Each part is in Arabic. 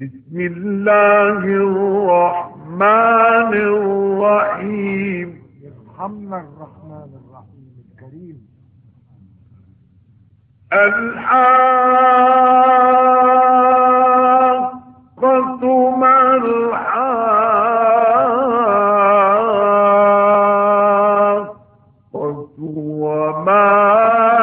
بسم الله الرحمن الرحيم. يرحمنا الرحمن الرحيم الكريم. الحاقة ما الحاقة وما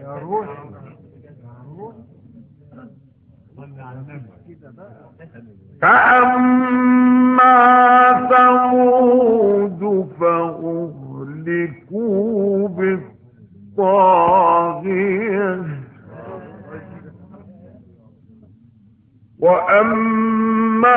يا روح فأما ثمود فأهلكوا بالطاغية. وأما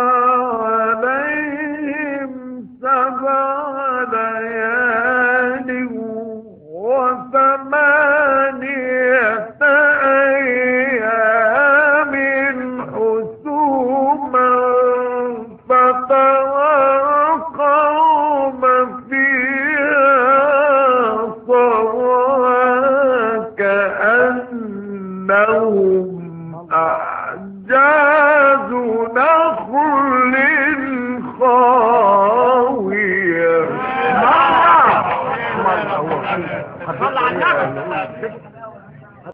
أعجاز نخل خاوية.